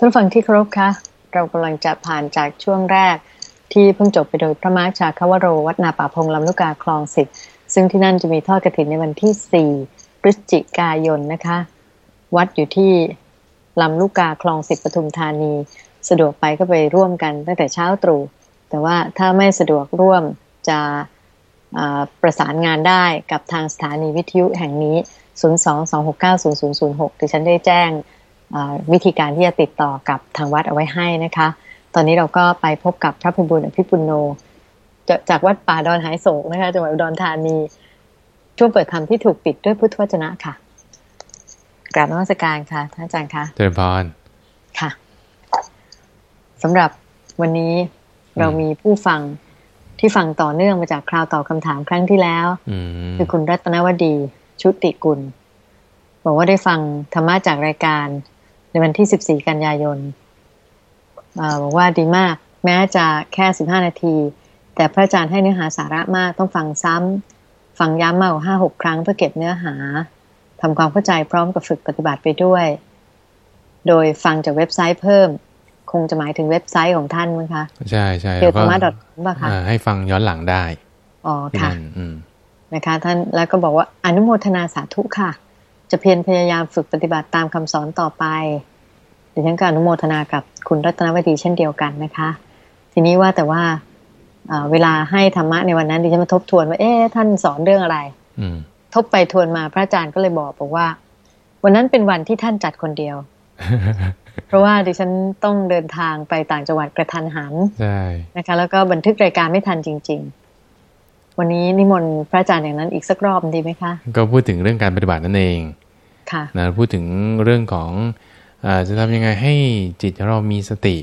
ท่านฟังที่เคารพคะเรากำลังจะผ่านจากช่วงแรก ที่เพิ่งจบไปโดยพระมาชาคาวโร วัดนาป่าพงลำลูกกาคลองสิบซึ่งที่นั่นจะมีทอดกระถินในวันที่ 4 พฤศจิกายนนะคะ วัดอยู่ที่ลำลูกกาคลองสิบปทุมธานี สะดวกไปก็ไปร่วมกันตั้งแต่เช้าตรู่แต่ว่าถ้าไม่สะดวกร่วมจะประสานงานได้กับทางสถานีวิทยุแห่งนี้ 022690006ดิฉันได้แจ้ง วิธีการที่จะติดต่อกับทางวัดเอาไว้ให้นะคะ ตอนนี้เราก็ไปพบกับพระพิบูลอภิปุโนจากวัดป่าดอนหายโศกนะคะจังหวัดอุดรธานีช่วงเปิดธรรมที่ถูกปิดด้วยพุทธวจนะค่ะกราบนมัสการค่ะท่านอาจารย์คะเจริญพรค่ะสำหรับวันนี้เรามีผู้ฟังที่ฟังต่อเนื่องมาจากคราวตอบคำถามครั้งที่แล้วคือคุณรัตนวดีชุติกุลบอกว่าได้ฟังธรรมะจากรายการ ในวันที่ 14 กันยายนบอกว่าดีมาก แม้จะแค่ 15 นาที แต่พระอาจารย์ให้เนื้อหาสาระมากต้องฟังซ้ำฟังย้ำมากกว่าห้าหกครั้งเพื่อเก็บเนื้อหาทำความเข้าใจพร้อมกับฝึกปฏิบัติไปด้วย โดยฟังจากเว็บไซต์เพิ่ม คงจะหมายถึงเว็บไซต์ของท่านมั้งคะ ใช่ใช่เกียวธรรมะดอทป่ะคะให้ฟังย้อนหลังได้ อ๋อค่ะนะคะ ท่านแล้วก็บอกว่าอนุโมทนาสาธุค่ะ จะเพียรพยายามฝึกปฏิบัติตามคำสอนต่อไป ดิฉันก็อนุโมทนากับคุณรัตนวดีเช่นเดียวกันนะคะ ทีนี้ว่าแต่ว่าเวลาให้ธรรมะในวันนั้นดิฉันมาทบทวนว่า เอ๊ะท่านสอนเรื่องอะไรอืทบไปทวนมาพระอาจารย์ก็เลยบอกบอกว่า วันนั้นเป็นวันที่ท่านจัดคนเดียว เพราะว่าดิฉันต้องเดินทางไปต่างจังหวัดกระทันหันใช่นะคะ แล้วก็บันทึกรายการไม่ทันจริง ๆ วันนี้นิมนต์พระอาจารย์อย่างนั้นอีกสักรอบดีไหมคะ ก็พูดถึงเรื่องการปฏิบัตินั่นเอง ค่ะนะพูดถึงเรื่องของอ จะทำยังไงให้จิตเรามีสติ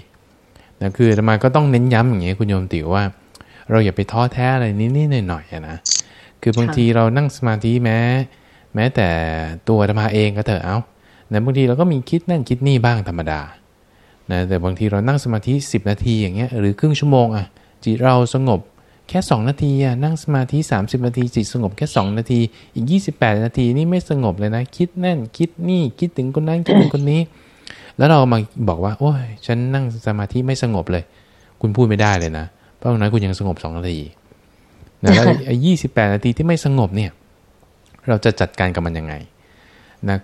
นะคือธรรมาก็ต้องเน้นย้ำอย่างเงี้ยคุณโยมติว่า เราอย่าไปท้อแท้อะไรนิดๆหน่อยๆนะคือบางทีเรานั่งสมาธิแม้ แม้แต่ตัวธรรมาเองก็เถอะเอา้านะบางทีเราก็มีคิดนั่นคิดนี่บ้างธรรมดานะแต่บางทีเรานั่งสมาธิ 10 นาทีอย่างเงี้ยหรือครึ่งชั่วโมงอะจิตเราสงบแค่ 2 นาทีอะนั่งสมาธิ 30 นาที จิตสงบแค่ 2 นาที อีก 28 นาทีนี่ไม่สงบเลยนะ คิดนั่นคิดนี่คิดถึงคนนั้นคิดถึงคนนี้ แล้วเรามาบอกว่า โอ้ยฉันนั่งสมาธิไม่สงบเลย คุณพูดไม่ได้เลยนะเพราะนั้นคุณยังสงบ2นาทีนะแล้วไอ้ยี่สิบแปดนาทีที่ไม่สงบเนี่ย เราจะจัดการกับมันยังไงนะ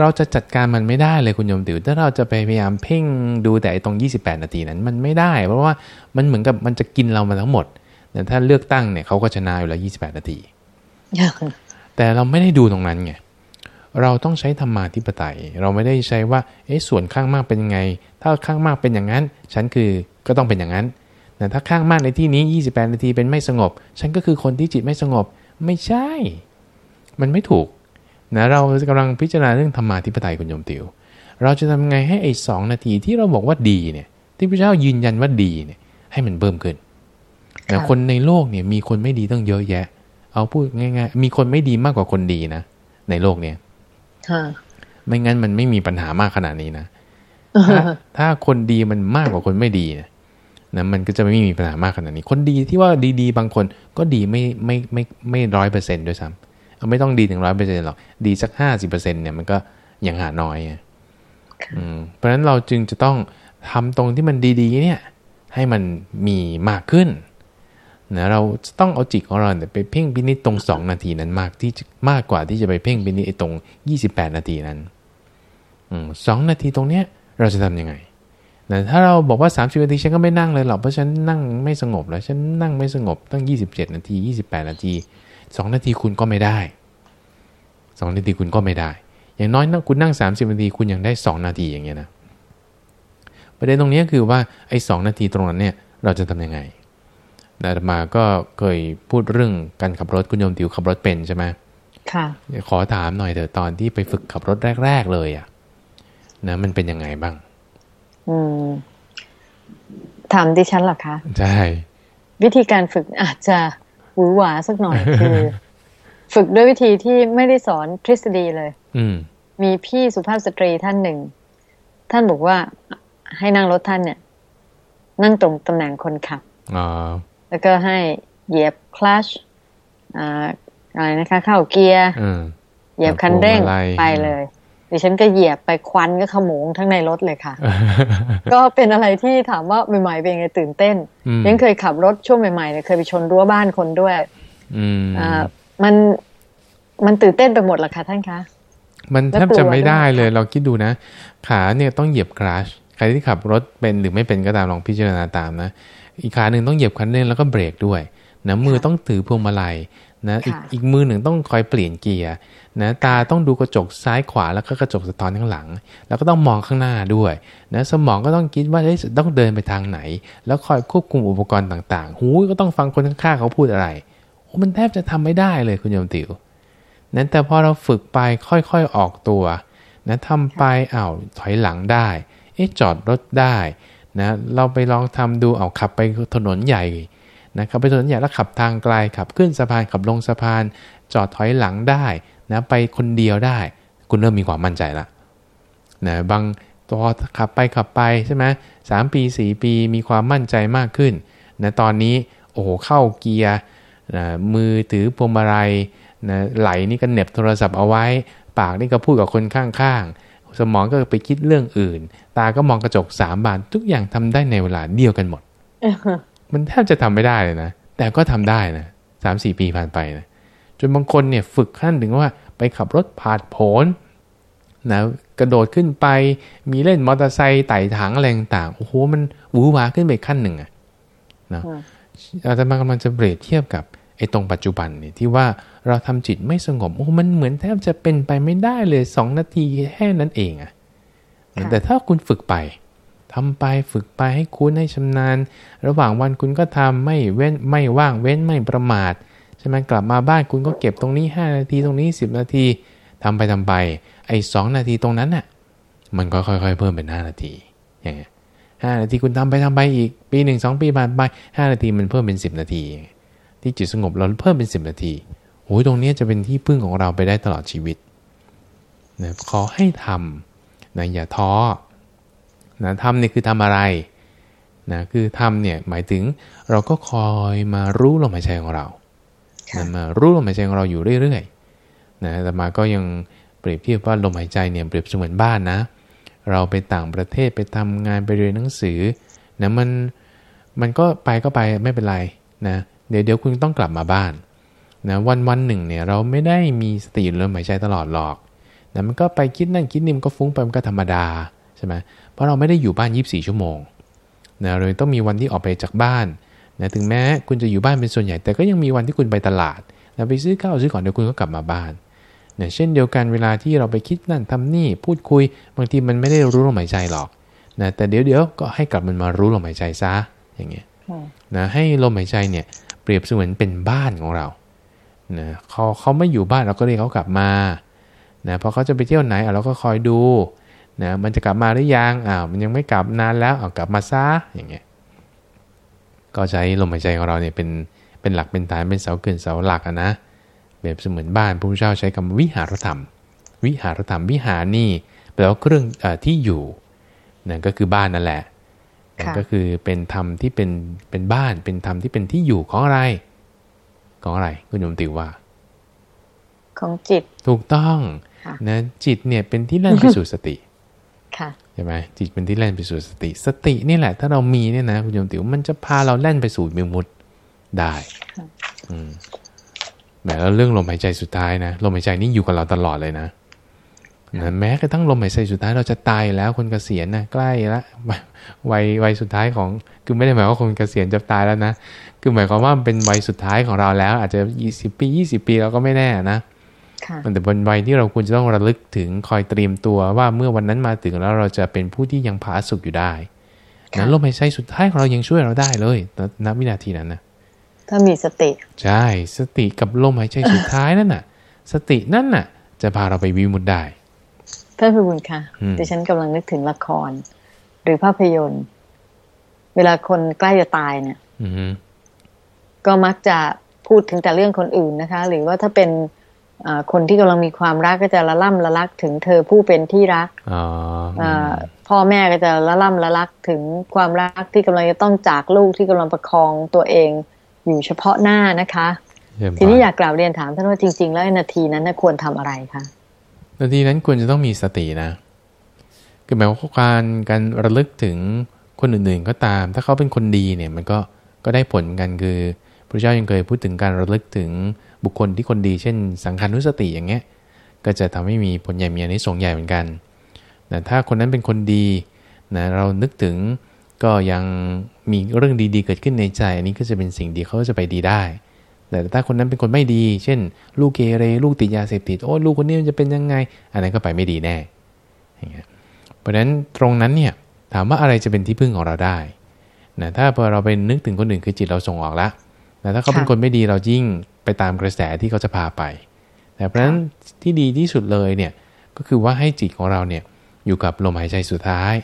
เราจะจัดการมันไม่ได้เลยคุณโยมติ๋วถ้าเราจะไปพยายามเพ่งดูแต่ตรง 28 นาทีนั้น มันไม่ได้ เพราะว่ามันเหมือนกับมันจะกินเรามาทั้งหมดแต่ถ้าเลือกตั้งเนี่ยเขาก็ชนะอยู่แล้ว 28 นาที แต่เราไม่ได้ดูตรงนั้นไง เราต้องใช้ธรรมาธิปไตย เราไม่ได้ใช้ว่าเอ๊ะส่วนข้างมากเป็นยังไง ถ้าข้างมากเป็นอย่างนั้น ฉันคือก็ต้องเป็นอย่างนั้นแต่ถ้าข้างมากในที่นี้ 28 นาทีเป็นไม่สงบ ฉันก็คือคนที่จิตไม่สงบไม่ใช่ มันไม่ถูกนะเรากำลังพิจารณาเรื่องธรรมาธิปไตยคุณโยมติว เราจะทำไงให้ไอ้สองนาทีที่เราบอกว่าดีเนี่ยที่พระเจ้ายืนยันว่าดีเนี่ยให้มันเพิ่มขึ้นแต่คนในโลกเนี่ยมีคนไม่ดีต้องเยอะแยะ เอาพูดง่ายๆ มีคนไม่ดีมากกว่าคนดีนะ ในโลกเนี่ย ไม่งั้นมันไม่มีปัญหามากขนาดนี้นะถ้าถ้าคนดีมันมากกว่าคนไม่ดีนะนะมันก็จะไม่มีปัญหามากขนาดนี้ คนดีที่ว่าดีๆ บางคนก็ดีไม่ไม่ไม่ไม่ร้อยเปอร์เซ็นต์ด้วยซ้ำไม่ต้องดีถึงร้อยเปอร์เซ็นต์หรอก ดีสักห้าสิบเปอร์เซ็นเนี่ยมันก็ยังหาน้อยอืมเพราะฉะนั้นเราจึงจะต้องทำตรงที่มันดีๆ เนี่ย ให้มันมีมากขึ้น นะเราต้องเอาจิตของเราเนี่ยไปเพ่งพินิจตรงสองนาทีนั้นมากที่มากกว่าที่จะไปเพ่งพินิจตรงยี่สิบแปดนาทีนั้นสองนาทีตรงเนี้ยเราจะทํำยังไงนะถ้าเราบอกว่า 30 นาทีฉันก็ไม่นั่งเลยหรอกเพราะฉันนั่งไม่สงบแล้วฉันนั่งไม่สงบตั้ง 27 นาที 28 นาทีสองนาทีคุณก็ไม่ได้สองนาทีคุณก็ไม่ได้ อย่างน้อยนะคุณนั่งสามสิบนาทีคุณยังได้สองนาทีอย่างเงี้ยนะประเด็นตรงนี้คือว่าไอ้สองนาทีตรงนั้นเนี่ยเราจะทํำยังไง นาตมาก็เคยพูดเรื่องการขับรถคุณโยมติวขับรถเป็นใช่ไหมค่ะขอถามหน่อยเถอะตอนที่ไปฝึกขับรถแรก ๆ เลยอะ่ะนะมันเป็นยังไงบ้าง อืมถามดิฉันหรอคะ ใช่ วิธีการฝึกอาจจะหวือหวาสักหน่อยคือ ฝึกด้วยวิธีที่ไม่ได้สอนทฤษฎีเลย อืมีพี่สุภาพสตรีท่านหนึ่ง ท่านบอกว่าให้นั่งรถท่านเนี่ย นั่งตรงตำแหน่งคนขับ แล้วก็ให้เหยียบคลัชอะไรนะคะ เข้าเกียร์เหยียบคันเร่งไปเลยดิฉันก็เหยียบไปควันก็ขโมงทั้งในรถเลยค่ะ ก็เป็นอะไรที่ถามว่าใหม่ๆเป็นไงตื่นเต้นยังเคยขับรถช่วงใหม่ๆเนี่ยเคยไปชนรั้วบ้านคนด้วยอ่ามันมันตื่นเต้นไปหมดละค่ะท่านคะ มันแทบจะไม่ได้เลย เราคิดดูนะ ขาเนี่ยต้องเหยียบคลัชใครที่ขับรถเป็นหรือไม่เป็นก็ตามลองพิจารณาตามนะ อีกขาหนึ่งต้องเหยียบคันเร่งแล้วก็เบรกด้วยนะมือต้องถือพวงมาลัยนะอีกอีกมือหนึ่งต้องคอยเปลี่ยนเกียร์นะตาต้องดูกระจกซ้ายขวาแล้วก็กระจกสะท้อนข้างหลัง แล้วก็ต้องมองข้างหน้าด้วยนะสมองก็ต้องคิดว่าต้องเดินไปทางไหน แล้วคอยควบคุมอุปกรณ์ต่าง ๆ หูก็ต้องฟังคนข้างๆเขาพูดอะไรโอ้มันแทบจะทำไม่ได้เลยคุณโยมติวนั้นแต่พอเราฝึกไปค่อยๆออกตัวนะทำไปอา้าวถอยหลังได้ เอ๊ะจอดรถได้ นะเราไปลองทำดูเอาขับไปถนนใหญ่นะขับไปถนนใหญ่แล้วขับทางไกลขับขึ้นสะพานขับลงสะพาน จอดถอยหลังได้นะไปคนเดียวได้ คุณเริ่มมีความมั่นใจละนะบางตัวขับไปขับไปใช่ไหมสามปีสี่ปีมีความมั่นใจมากขึ้นนะตอนนี้โอ้โหเข้าเกียร์นะมือถือพวงมาลัยนะไหลนี่ก็เน็บโทรศัพท์เอาไว้ ปากนี่ก็พูดกับคนข้างๆ สมองก็ไปคิดเรื่องอื่น ตาก็มองกระจกสามบานทุกอย่างทำได้ในเวลาเดียวกันหมดมันแทบจะทำไม่ได้เลยนะ แต่ก็ทำได้นะสามสี่ปีผ่านไปนะจนบางคนเนี่ยฝึกขั้นถึงว่าไปขับรถผาดโผนนะกระโดดขึ้นไปมีเล่นมอเตอร์ไซค์ไต่ถังอะไรต่างโอ้โหมันวูวาขึ้นไปขั้นหนึ่งอะนะอาจารย์กำลังจะเปรียบเทียบกับไอ้ตรงปัจจุบันเนี่ยที่ว่าเราทำจิตไม่สงบโอ้มันเหมือนแทบจะเป็นไปไม่ได้เลยสองนาทีแค่นั้นเองอะแต่ถ้าคุณฝึกไปทำไปฝึกไปให้คุ้นให้ชำนาญ ระหว่างวันคุณก็ทำไม่เว้นไม่ว่างเว้นไม่ประมาทใช่ไหมกลับมาบ้านคุณก็เก็บตรงนี้ 5 นาทีตรงนี้ 10 นาทีทำไปทำไป ไอ้สนาทีตรงนั้นน่ะมันก็ค่อยๆ เพิ่มเป็น 5 นาทีอย่างเงี้ยห้านาทีคุณทำไปทำไปอีกปีหนึ่งสองปีผ่านไปห้านาทีมันเพิ่มเป็น 10 นาที ที่จิตสงบเราเพิ่มเป็น 10 นาทีโอ้ยตรงนี้จะเป็นที่พึ่งของเราไปได้ตลอดชีวิตนะขอให้ทำนะอย่าท้อนะทำนี่คือทำอะไรนะคือทำเนี่ยหมายถึงเราก็คอยมารู้ลมหายใจของเรานะมารู้ลมหายใจของเราอยู่เรื่อยๆนะแต่มาก็ยังเปรียบเทียบว่าลมหายใจเนี่ยเปรียบเสมือนบ้านนะ เราไปต่างประเทศไปทำงานไปเรียนหนังสือนะมันมันก็ไปก็ไปไม่เป็นไรนะเดี๋ยวเดี๋ยวคุณต้องกลับมาบ้านนะวันวันหนึ่งเนี่ยเราไม่ได้มีสติลมหายใจตลอดหรอกนะมันก็ไปคิดนั่นคิดนี่มันก็ฟุ้งไปมันก็ธรรมดาใช่ไหมเพราะเราไม่ได้อยู่บ้าน 24 ชั่วโมงนะเราต้องมีวันที่ออกไปจากบ้านนะถึงแม้คุณจะอยู่บ้านเป็นส่วนใหญ่ แต่ก็ยังมีวันที่คุณไปตลาดนะไปซื้อข้าวซื้อของเดี๋ยวคุณก็กลับมาบ้านนะเช่นเดียวกันเวลาที่เราไปคิดนั่นทำนี่พูดคุย บางทีมันไม่ได้รู้ลมหายใจหรอกนะแต่เดี๋ยวเดี๋ยวก็ให้กลับมันมารู้ลมหายใจซะอย่างเงี้ยนะให้ลมหายใจเนี่ย เปรียบเสมือนเป็นบ้านของเรานะเขาเขาไม่อยู่บ้านเราก็เรียกเขากลับมานะพอเขาจะไปเที่ยวไหนเราก็คอยดูนะมันจะกลับมาหรือยังอ้าวมันยังไม่กลับนานแล้วเอากลับมาซะอย่างเงี้ยก็ใช้ลมหายใจของเราเนี่ยเป็นเป็นหลักเป็นฐานเป็นเสาเกินเสาหลักนะแบบเสมือนบ้านพระพุทธเจ้าใช้คำวิหารธรรม วิหารธรรมวิหารนี่แปลว่าเครื่องอที่อยู่นั่นก็คือบ้านนั่นแหละ ก็คือเป็นธรรมที่เป็นเป็นบ้านเป็นธรรมที่เป็นที่อยู่ของอะไร ของอะไรคุณโยมติว่า ของจิตถูกต้องนะจิตเนี่ยเป็นที่แล่นไปสู่สติใช่ไหมจิตเป็นที่แล่นไปสู่สติ สตินี่แหละ ถ้าเรามีเนี่ยนะคุณโยมติวมันจะพาเราแล่นไปสู่มิมุตได้ อืมแม้แล้วเรื่องลมหายใจสุดท้ายนะลมหายใจนี่อยู่กับเราตลอดเลยนะ นะแม้กระทั่งลมหายใจสุดท้ายเราจะตายแล้วคนเกษียณนะใกล้ละวัยวัยสุดท้ายของคือไม่ได้หมายว่าคนเกษียณจะตายแล้วนะคือหมายความว่าเป็นวัยสุดท้ายของเราแล้ว อาจจะยี่สิบปียี่สิบปีเราก็ไม่แน่นะมันแต่บนวัยที่เราควรจะต้องระลึกถึงคอยเตรียมตัวว่าเมื่อวันนั้นมาถึงแล้วเราจะเป็นผู้ที่ยังผาสุกอยู่ได้นั้นลมหายใจสุดท้ายของเรายังช่วยเราได้เลยณวินาทีนั้นนะถ้ามีสติ ใช่สติกับลมหายใจสุดท้ายนั่นน่ะ สตินั่นน่ะ จะพาเราไปวิมุตได้ ท่านพิบูลค่ะดิฉันกำลังนึกถึงละคร หรือภาพยนตร์ เวลาคนใกล้จะตายเนี่ยก็มักจะพูดถึงแต่เรื่องคนอื่นนะคะ หรือว่าถ้าเป็นคนที่กำลังมีความรักก็จะละล่ำละลักถึงเธอผู้เป็นที่รักอพ่อแม่ก็จะละล่ำละลักถึงความรักที่กำลังจะต้องจากลูกที่กำลังประคองตัวเองอยู่เฉพาะหน้านะคะ ทีนี้อยากกล่าวเรียนถามท่านว่าจริง ๆ แล้วนาทีนั้นควรทำอะไรคะ นาทีนั้นควรจะต้องมีสตินะคือหมายว่าการการระลึกถึงคนอื่นๆก็ตาม ถ้าเขาเป็นคนดีเนี่ยมันก็ก็ได้ผลกันคือพระเจ้ายังเคยพูดถึงการระลึกถึงบุคคลที่คนดีเช่น สังขานุสติอย่างเงี้ยก็จะทำให้มีผลใหญ่มีอันนี้ส่งใหญ่เหมือนกันแต่ถ้าคนนั้นเป็นคนดีนะเรานึกถึงก็ยังมีเรื่องดีๆ เกิดขึ้นในใจ อันนี้ก็จะเป็นสิ่งดีเขาจะไปดีได้ แต่ถ้าคนนั้นเป็นคนไม่ดี เช่น ลูกเกเรลูกติดยาเสพติดโอ้ลูกคนนี้มันจะเป็นยังไง อันนั้นก็ไปไม่ดีแน่อย่างเงี้เพราะฉะนั้นตรงนั้นเนี่ยถามว่าอะไรจะเป็นที่พึ่งของเราได้นะถ้าพอเราไปนึกถึงคนอื่นคือจิตเราส่งออกละแต่ถ้าเขาเป็นคนไม่ดีเรายิ่งไปตามกระแสที่เขาจะพาไปแต่เพราะฉะนั้นที่ดีที่สุดเลยเนี่ยก็คือว่าให้จิตของเราเนี่ยอยู่กับลมหายใจสุดท้าย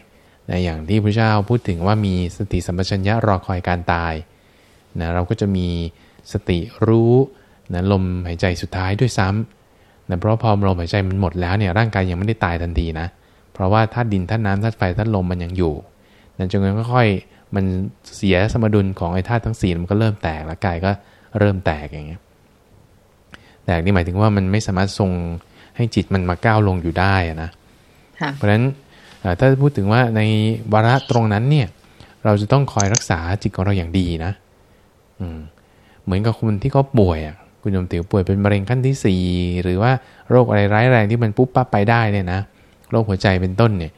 นะอย่างที่พระเจ้าพูดถึงว่ามีสติสัมปชัญญะรอคอยการตายนะเราก็จะมี สติรู้นะลมหายใจสุดท้ายด้วยซ้ำนะเพราะพอลมหายใจมันหมดแล้วเนี่ยร่างกายยังไม่ได้ตายทันทีนะ เพราะว่าธาตุดินธาตุน้ำธาตุไฟธาตุลมมันยังอยู่นะจนค่อยๆมันเสียสมดุลของไอ้ธาตุทั้งสี่มันก็เริ่มแตกแล้วกายก็เริ่มแตกอย่างเงี้ยแตกนี่หมายถึงว่ามันไม่สามารถทรงให้จิตมันมาก้าวลงอยู่ได้นะเพราะฉะนั้นถ้าพูดถึงว่าในวาระตรงนั้นเนี่ย เราจะต้องคอยรักษาจิตของเราอย่างดีนะ อืม เหมือนกับคนที่เขาป่วยอะคุณยมติ๋วป่วยเป็นมะเร็งขั้นที่สี่หรือว่าโรคอะไรร้ายแรงที่มันปุ๊บปั๊บไปได้เนี่ยนะโรคหัวใจเป็นต้นเนี่ย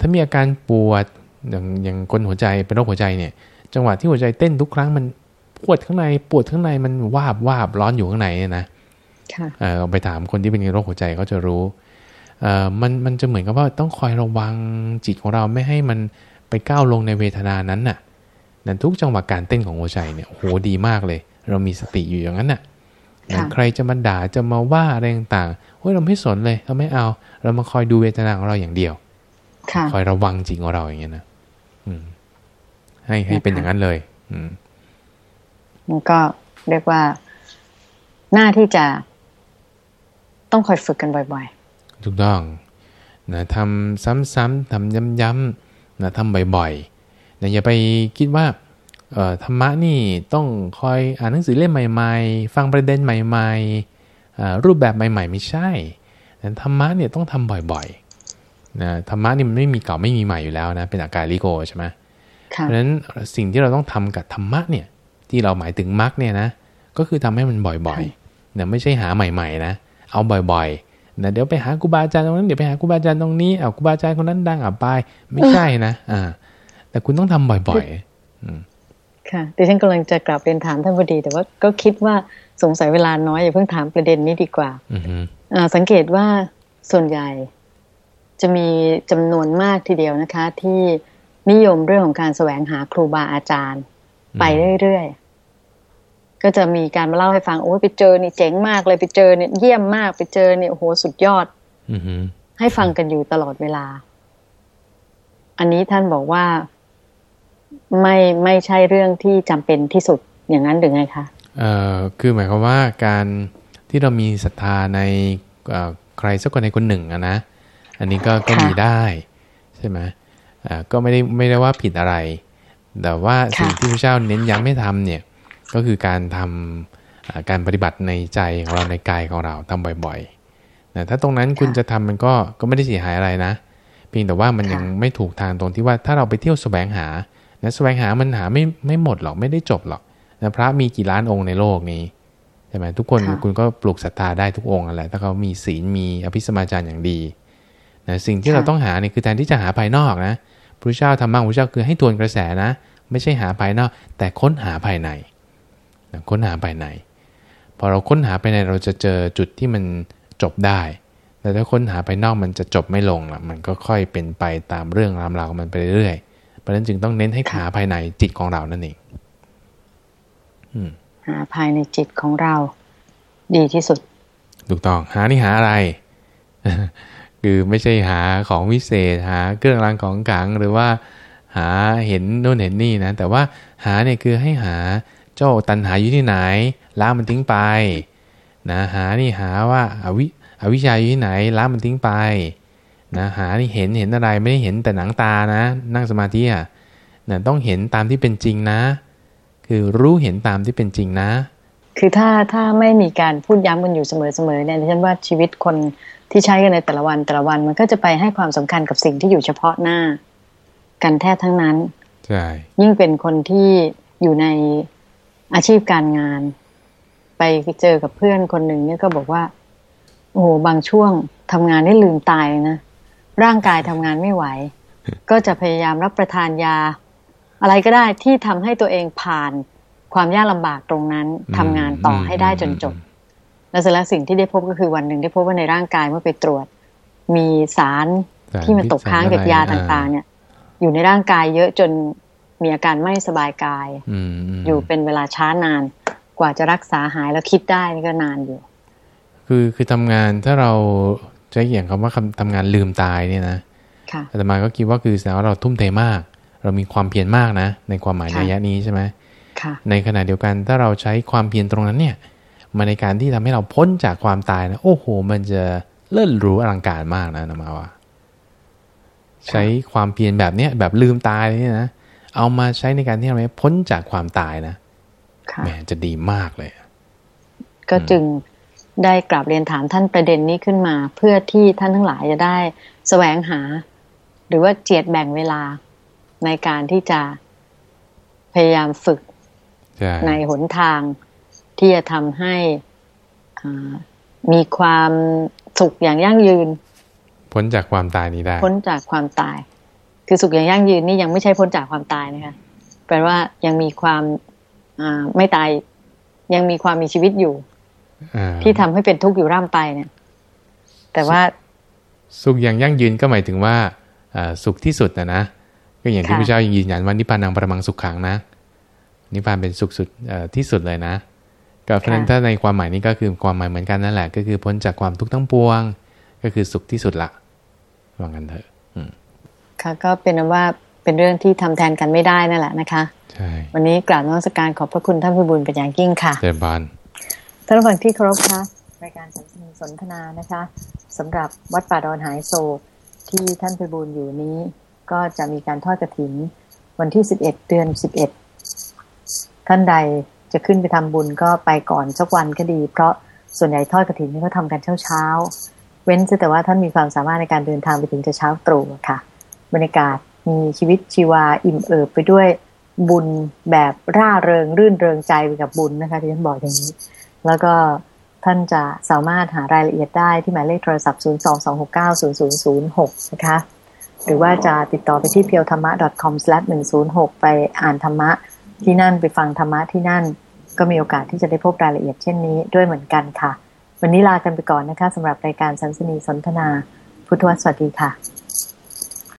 ถ้ามีอาการปวดอย่างอย่างคนหัวใจเป็นโรคหัวใจเนี่ย จังหวะที่หัวใจเต้นทุกครั้งมันปวดข้างในปวดข้างในมันวาบวาบร้อนอยู่ข้างในนะเอาไปถามคนที่เป็นโรคหัวใจเขาจะรู้มันมันจะเหมือนกับว่าต้องคอยระวังจิตของเราไม่ให้มันไปก้าวลงในเวทนานั้นน่ะ นั่นทุกจังหวะการเต้นของหัวใจเนี่ยโหดีมากเลย เรามีสติอยู่อย่างนั้นน่ะใครจะมาด่าจะมาว่าอะไรต่างๆเฮ้ยเราไม่สนเลยเราไม่เอา เรามาคอยดูเวทนาของเราอย่างเดียวคอยระวังจิตของเราอย่างเงี้ยนะอืม ให้ให้เป็นอย่างนั้นเลย อืมมันก็เรียกว่าหน้าที่จะต้องคอยฝึกกันบ่อยถูกต้องนะทำซ้ำๆทำย้ำๆนะทำบ่อยๆนะ อย่าไปคิดว่าธรรมะนี่ต้องคอยอ่านหนังสือเล่มใหม่ ๆ ฟังประเด็นใหม่ ๆ รูปแบบใหม่ ๆ ไม่ใช่ธรรมะเนี่ยต้องทำบ่อยๆนะธรรมะนี่มันไม่มีเก่าไม่มีใหม่อยู่แล้วนะเป็นอาการลิโกใช่ไหมเพราะฉะนั้นสิ่งที่เราต้องทำกับธรรมะเนี่ยที่เราหมายถึงมรรคเนี่ยนะก็คือทำให้มันบ่อยๆนะไม่ใช่หาใหม่ๆนะเอาบ่อยๆนะเดี๋ยวไปหาครูบาอาจารย์ตรงนั้นเดี๋ยวไปหาครูบาอาจารย์ตรงนี้เอาครูบาอาจารย์คนนั้นดังอะไปไม่ใช่นะอ่า แต่คุณต้องทำบ่อยๆอืค่ะดิฉันกำลังจะกลับเรียนถามท่านพอดี แต่ว่าก็คิดว่าสงสัยเวลาน้อยอย่าเพิ่งถามประเด็นนี้ดีกว่าอ่าสังเกตว่าส่วนใหญ่จะมีจำนวนมากทีเดียวนะคะ ที่นิยมเรื่องของการแสวงหาครูบาอาจารย์ ไปเรื่อยๆ ก็จะมีการมาเล่าให้ฟังโอ้ยไปเจอนี่เจ๋งมากเลยไปเจอเนี่ยเยี่ยมมากไปเจอเนี่ยโอ้โหสุดยอดให้ฟังกันอยู่ตลอดเวลา อันนี้ท่านบอกว่า ไม่ไม่ใช่เรื่องที่จำเป็นที่สุดอย่างนั้นหรือไงคะเอ่อคือหมายความว่าการที่เรามีศรัทธาในใครสักคนในคนหนึ่งอะนะ อันนี้ก็ก็มีได้ใช่ไหมอ่าก็ไม่ได้ไม่ได้ว่าผิดอะไร แต่ว่าสิ่งที่พระเจ้าเน้นย้ำไม่ทำเนี่ยก็คือการทำการปฏิบัติในใจของเราในกายของเราทำบ่อยๆนะถ้าตรงนั้นคุณจะทำมันก็ก็ไม่ได้เสียหายอะไรนะ เพียงแต่ว่ามันยังไม่ถูกทางตรงที่ว่าถ้าเราไปเที่ยวแสวงหา นะแสวงหามันหาไม่ไม่หมดหรอกไม่ได้จบหรอกนะพระมีกี่ล้านองค์ในโลกนี้ใช่ไหมทุกคนคุณก็ปลูกศรัทธาได้ทุกองค์อะไรถ้าเขามีศีลมีอภิสมาจารอย่างดีนะสิ่งที่เราต้องหาเนี่ยคือแทนที่จะหาภายนอกนะพระเจ้าทำมั่งพระเจ้าคือให้ทวนกระแสนะ ไม่ใช่หาภายนอก แต่ค้นหาภายในค้นหาภายใน พอเราค้นหาภายในเราจะเจอจุดที่มันจบได้ แต่ถ้าค้นหาภายนอกมันจะจบไม่ลงล่ะมันก็ค่อยเป็นไปตามเรื่องราวเรามันไปเรื่อยๆ เพราะฉะนั้นจึงต้องเน้นให้หาภายในจิตของเรานั่นเองหาภายในจิตของเรา ดีที่สุด ถูกต้อง หานี่หาอะไร คือไม่ใช่หาของวิเศษ หาเครื่องรางของขลังหรือว่า หาเห็นโน่นเห็นนี่นะ แต่ว่าหาเนี่ยคือให้หาเจ้าตันหาอยู่ที่ไหนล้ามันทิ้งไปนะหานี่หาว่าอาวิอวิชาอยู่ที่ไหนล้ามันทิ้งไป นะหานี่เห็นเห็นอะไรไม่ได้เห็นแต่หนังตานะ นั่งสมาธิอะนะต้องเห็นตามที่เป็นจริงนะ คือรู้เห็นตามที่เป็นจริงนะ คือถ้าถ้าไม่มีการพูดย้ำกันอยู่เสมอๆเนี่ยดิฉันว่าชีวิตคนที่ใช้กันในแต่ละวันแต่ละวันมันก็จะไปให้ความสำคัญกับสิ่งที่อยู่เฉพาะหน้า กันแทบทั้งนั้นใช่ยิ่งเป็นคนที่อยู่ในอาชีพการงาน ไปเจอกับเพื่อนคนหนึ่งเนี่ยก็บอกว่า โอ้บางช่วงทำงานได้ลืมตายนะ ร่างกายทำงานไม่ไหว ก็จะพยายามรับประทานยา อะไรก็ได้ที่ทำให้ตัวเองผ่านความยากลำบากตรงนั้นทำงานต่อให้ได้จนจบ แล้วเสร็จแล้วสิ่งที่ได้พบก็คือวันหนึ่งได้พบว่าในร่างกายเมื่อไปตรวจ มีสารที่มันตกค้างจากยาต่างๆ เนี่ย อยู่ในร่างกายเยอะจนมีอาการไม่สบายกายอยู่เป็นเวลาช้านาน กว่าจะรักษาหายแล้วคิดได้นี่ก็นานอยู่ คือคือทำงานถ้าเรา ใช้อย่างคำว่าทำงานลืมตายเนี่ยนะแต่มาก็คิดว่าคือแสดงว่าเราทุ่มเทมาก เรามีความเพียรมากนะ ในความหมายในยะนี้ใช่ไหมในขณะเดียวกันถ้าเราใช้ความเพียรตรงนั้นเนี่ยมาในการที่ทำให้เราพ้นจากความตายนะโอ้โห มันจะเลิศรู้อลังการมากนะนมาว่า ใช้ความเพียรแบบเนี้ยแบบลืมตายเนี่ยนะเอามาใช้ในการที่ทำให้พ้นจากความตายนะแหมจะดีมากเลย ก็จึง ได้กลับเรียนถามท่านประเด็นนี้ขึ้นมา เพื่อที่ท่านทั้งหลายจะได้สแสวงหา หรือว่าเจียดแบ่งเวลาในการที่จะพยายามฝึกในหนทางที่จะทำให้มีความสุขอย่างยั่งยืน พ้นจากความตายนี้ได้ พ้นจากความตาย คือสุขอย่างยั่งยืนนี่ยังไม่ใช่พ้นจากความตายนะคะแปลว่ายังมีความไม่ตายยังมีความมีชีวิตอยู่ ที่ทำให้เป็นทุกข์อยู่ร่ำไปเนี่ย แต่ว่าสุขอย่างยั่งยืนก็หมายถึงว่าสุขที่สุดนะนะก็อย่างที่พระเจ้ายืนยันว่านิพพานังประมังสุขขังนะนิพพานเป็นสุขสุดที่สุดเลยนะก็เพราะฉะนั้นถ้าในความหมายนี้ก็คือความหมายเหมือนกันนั่นแหละ ก็คือพ้นจากความทุกข์ทั้งปวง ก็คือสุขที่สุดละว่างั้นเถอะค่ะก็เป็นว่าเป็นเรื่องที่ทำแทนกันไม่ได้นั่นแหละนะคะ ใช่ วันนี้กราบนมัสการขอบพระคุณท่านพิบูลเป็นอย่างยิ่งค่ะเจริญบาน ท่านผู้ฟังที่เคารพคะรายการสัมสนทนานะคะสำหรับวัดป่าดอนหายโศกที่ท่านพิบูลอยู่นี้ ก็จะมีการทอดกระถิน วันที่สิบเอ็ดเดือนสิบเอ็ดท่านใดจะขึ้นไปทำบุญก็ไปก่อนสักวันก็ดี เพราะส่วนใหญ่ทอดกระถิ่นนี่เขาทากันเช้าเช้า เว้นแต่ว่าท่านมีความสามารถในการเดินทางไปถึงจะเช้าตรู่ค่ะ บรรยากาศมีชีวิตชีวาอิ่มเอิบไปด้วยบุญแบบร่าเริง รื่นเริงใจไปกับบุญนะคะที่ท่านบอกอย่างนี้ แล้วก็ท่านจะสามารถหารายละเอียดได้ที่หมายเลขโทรศัพท์ 022690006 นะคะ หรือว่าจะติดต่อไปที่ p e ยวธรรมะ .com/106 ไปอ่านธรรมะที่นั่นไปฟังธรรมะที่นั่น ก็มีโอกาสที่จะได้พบรายละเอียดเช่นนี้ด้วยเหมือนกันค่ะ วันนี้ลากันไปก่อนนะคะสำหรับรายการสันสนีสนทนา พุทธวสวัสดีค่ะ